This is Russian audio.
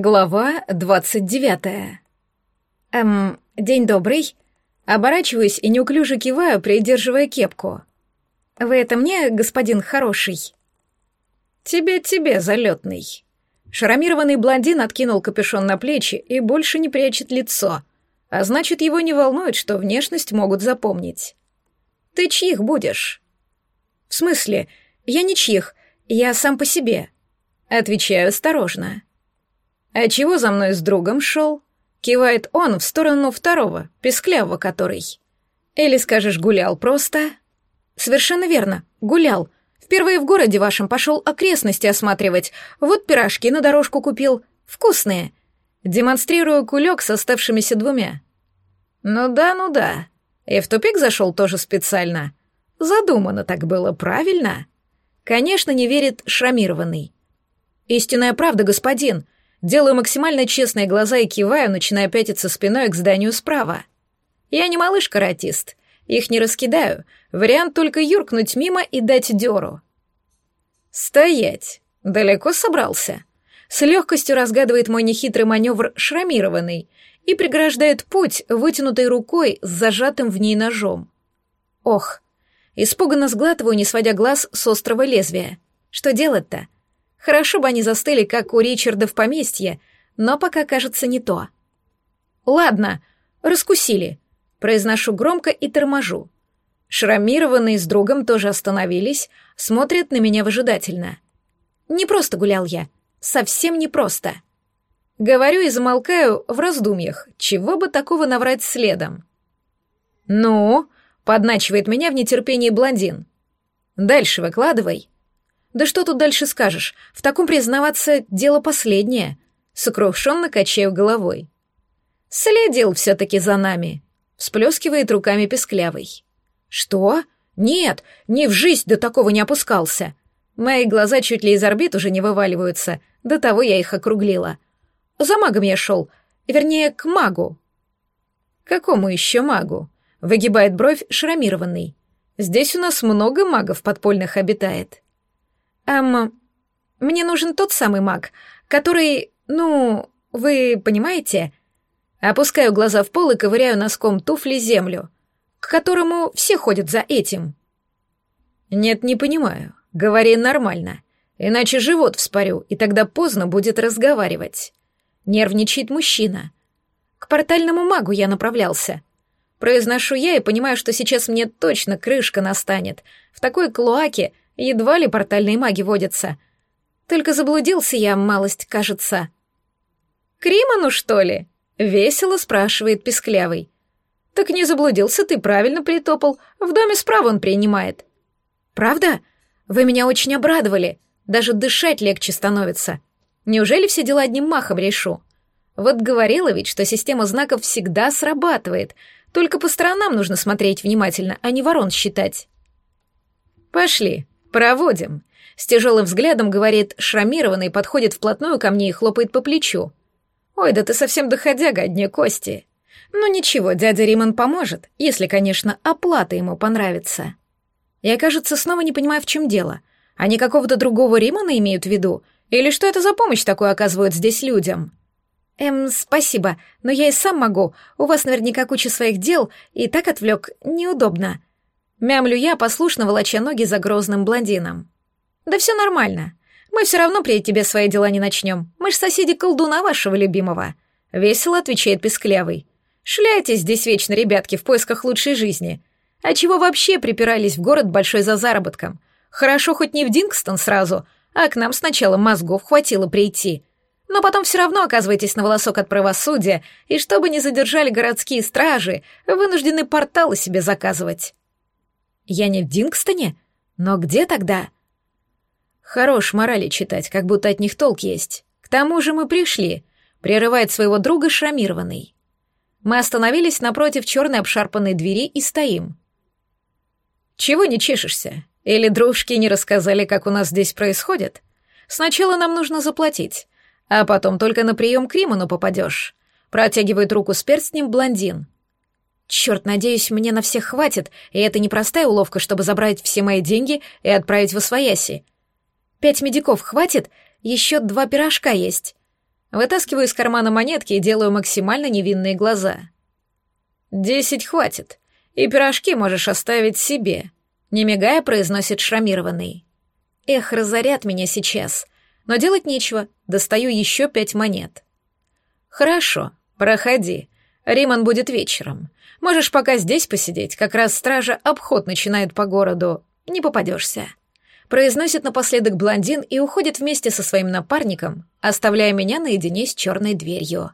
Глава двадцать девятая. Эм, день добрый. Оборачиваюсь и неуклюже киваю, придерживая кепку. Вы это мне, господин хороший? Тебе-тебе, залетный. Шарамированный блондин откинул капюшон на плечи и больше не прячет лицо, а значит, его не волнует, что внешность могут запомнить. Ты чьих будешь? В смысле? Я не чьих, я сам по себе. Отвечаю осторожно. «А чего за мной с другом шел?» Кивает он в сторону второго, песклявого который. «Или скажешь, гулял просто?» «Совершенно верно, гулял. Впервые в городе вашем пошел окрестности осматривать. Вот пирожки на дорожку купил. Вкусные». Демонстрирую кулек с оставшимися двумя. «Ну да, ну да. И в тупик зашел тоже специально. Задумано так было, правильно?» Конечно, не верит шрамированный. «Истинная правда, господин», Делаю максимально честные глаза и киваю, начиная пятиться спиной к зданию справа. Я не малыш-каратист. Их не раскидаю. Вариант только юркнуть мимо и дать дёру. «Стоять! Далеко собрался?» С легкостью разгадывает мой нехитрый маневр шрамированный и преграждает путь вытянутой рукой с зажатым в ней ножом. Ох! Испуганно сглатываю, не сводя глаз с острого лезвия. Что делать-то? Хорошо бы они застыли, как у Ричарда в поместье, но пока кажется не то. Ладно, раскусили. Произношу громко и торможу. Шрамированные с другом тоже остановились, смотрят на меня выжидательно. Не просто гулял я. Совсем не просто. Говорю и замолкаю в раздумьях, чего бы такого наврать следом. «Ну?» — подначивает меня в нетерпении блондин. «Дальше выкладывай». Да что тут дальше скажешь? В таком признаваться дело последнее. Сокрушенно качаю головой. Следил все-таки за нами. Всплескивает руками песклявый. Что? Нет, ни в жизнь до такого не опускался. Мои глаза чуть ли из орбит уже не вываливаются. До того я их округлила. За магом я шел. Вернее, к магу. Какому еще магу? Выгибает бровь шрамированный. Здесь у нас много магов подпольных обитает. Эм, мне нужен тот самый маг, который, ну, вы понимаете? Опускаю глаза в пол и ковыряю носком туфли землю, к которому все ходят за этим. Нет, не понимаю. Говори нормально, иначе живот вспорю, и тогда поздно будет разговаривать. Нервничает мужчина. К портальному магу я направлялся. Произношу я и понимаю, что сейчас мне точно крышка настанет. В такой клоаке Едва ли портальные маги водятся. Только заблудился я, малость, кажется. «Криману, что ли?» — весело спрашивает Песклявый. «Так не заблудился ты, правильно притопал. В доме справа он принимает». «Правда? Вы меня очень обрадовали. Даже дышать легче становится. Неужели все дела одним махом решу? Вот говорила ведь, что система знаков всегда срабатывает. Только по сторонам нужно смотреть внимательно, а не ворон считать». «Пошли», «Проводим», — с тяжелым взглядом говорит шрамированный, подходит вплотную ко мне и хлопает по плечу. «Ой, да ты совсем доходяга, одни кости». «Ну ничего, дядя Риман поможет, если, конечно, оплата ему понравится». Я, кажется, снова не понимаю, в чем дело. Они какого-то другого Римана имеют в виду? Или что это за помощь такую оказывают здесь людям?» «Эм, спасибо, но я и сам могу. У вас наверняка куча своих дел, и так отвлек неудобно. Мямлю я, послушно волоча ноги за грозным блондином. «Да все нормально. Мы все равно при тебе свои дела не начнем. Мы ж соседи колдуна вашего любимого», — весело отвечает Песклявый. «Шляйтесь здесь вечно, ребятки, в поисках лучшей жизни. А чего вообще припирались в город большой за заработком? Хорошо хоть не в Дингстон сразу, а к нам сначала мозгов хватило прийти. Но потом все равно оказываетесь на волосок от правосудия, и чтобы не задержали городские стражи, вынуждены порталы себе заказывать». Я не в Дингстоне? Но где тогда? Хорош морали читать, как будто от них толк есть. К тому же мы пришли, прерывает своего друга шрамированный. Мы остановились напротив черной обшарпанной двери и стоим. Чего не чешешься? Или дружки не рассказали, как у нас здесь происходит? Сначала нам нужно заплатить, а потом только на прием к Риману попадешь. Протягивает руку с перстнем блондин. Черт, надеюсь, мне на всех хватит, и это не простая уловка, чтобы забрать все мои деньги и отправить в Освояси. Пять медиков хватит, еще два пирожка есть. Вытаскиваю из кармана монетки и делаю максимально невинные глаза. «Десять хватит, и пирожки можешь оставить себе», — не мигая произносит шрамированный. «Эх, разорят меня сейчас, но делать нечего, достаю еще пять монет». «Хорошо, проходи. Риман будет вечером. Можешь пока здесь посидеть, как раз стража обход начинает по городу. Не попадешься» произносит напоследок блондин и уходит вместе со своим напарником, оставляя меня наедине с черной дверью.